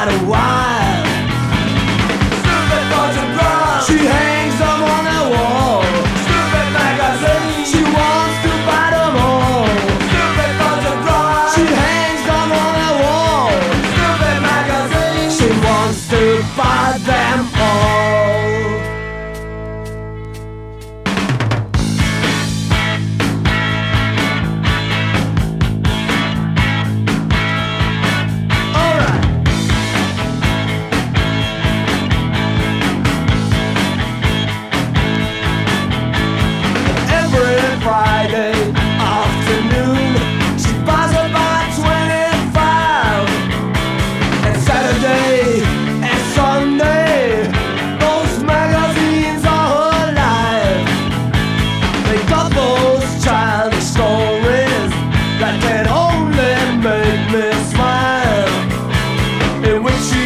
quite a while. Stupid photograph. She hangs them on the wall. Stupid magazine. She wants to buy them all. Stupid photograph. She hangs them on the wall. Stupid magazine. She wants to buy them all. me with you.